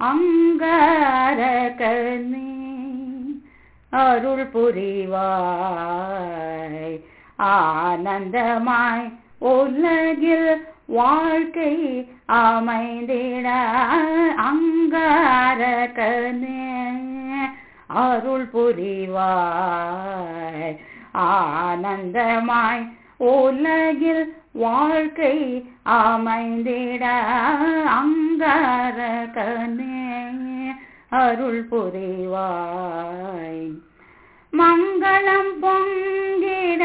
அங்காரகனே அருள் புரிவாய். ஆனந்தமாய் உலகில் வாழ்க்கை அமைந்திட அங்காரகனே அருள் புரிவாய். ஆனந்தமாய் உலகில் வாழ்க்கை அமைந்திட அங்காரகனே அருள் புரிவாய் மங்களம் பொங்கிட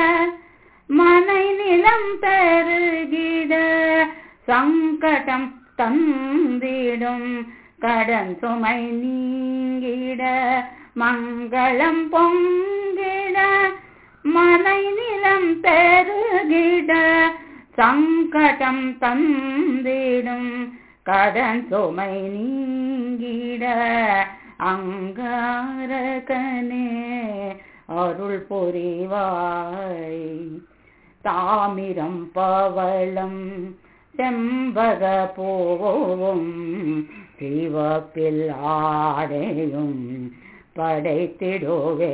மனை நிலம் பெருகிட சங்கடம் தந்திடும் கடன் சுமை நீங்கிட. மங்களம் பொங்கிட மனை நிலம் பெருகிட சங்கடம் தந்திடும் கடன் சுமை நீங்கிட அங்காரகனே அருள் புரிவாய். தாமிரம் பவளம் செம்பக போவும் சிவப்பில் ஆடையும் படைத்திடுவே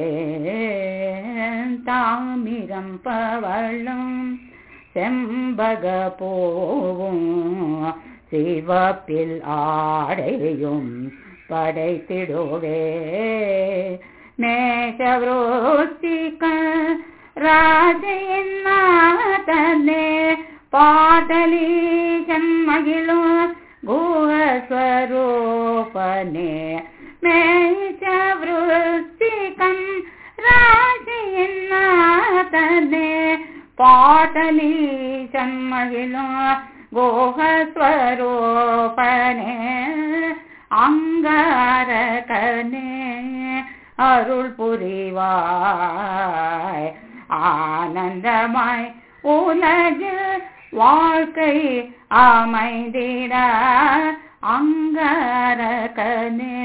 தாமிரம் பவளம் செம்பக போவும் சிவப்பில் ஆடையும் படைத்திடுவே. மேஷவரோத்திக ராஜயன்னாதனே பாடலீசன் மகிழும் குஹஸ்வரூபனே. மேஷவருத்திகம் ராஜயன்னாதனே பாடலீசன் மகிழும் கோகஸ்வரூபனே அங்காரகனே அருள் புரிவாய் ஆனந்தமாய் உலகில் வாழ்க்கை அமைந்திட அங்காரகனே.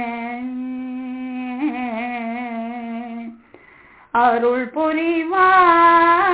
அருள் புரிவாய்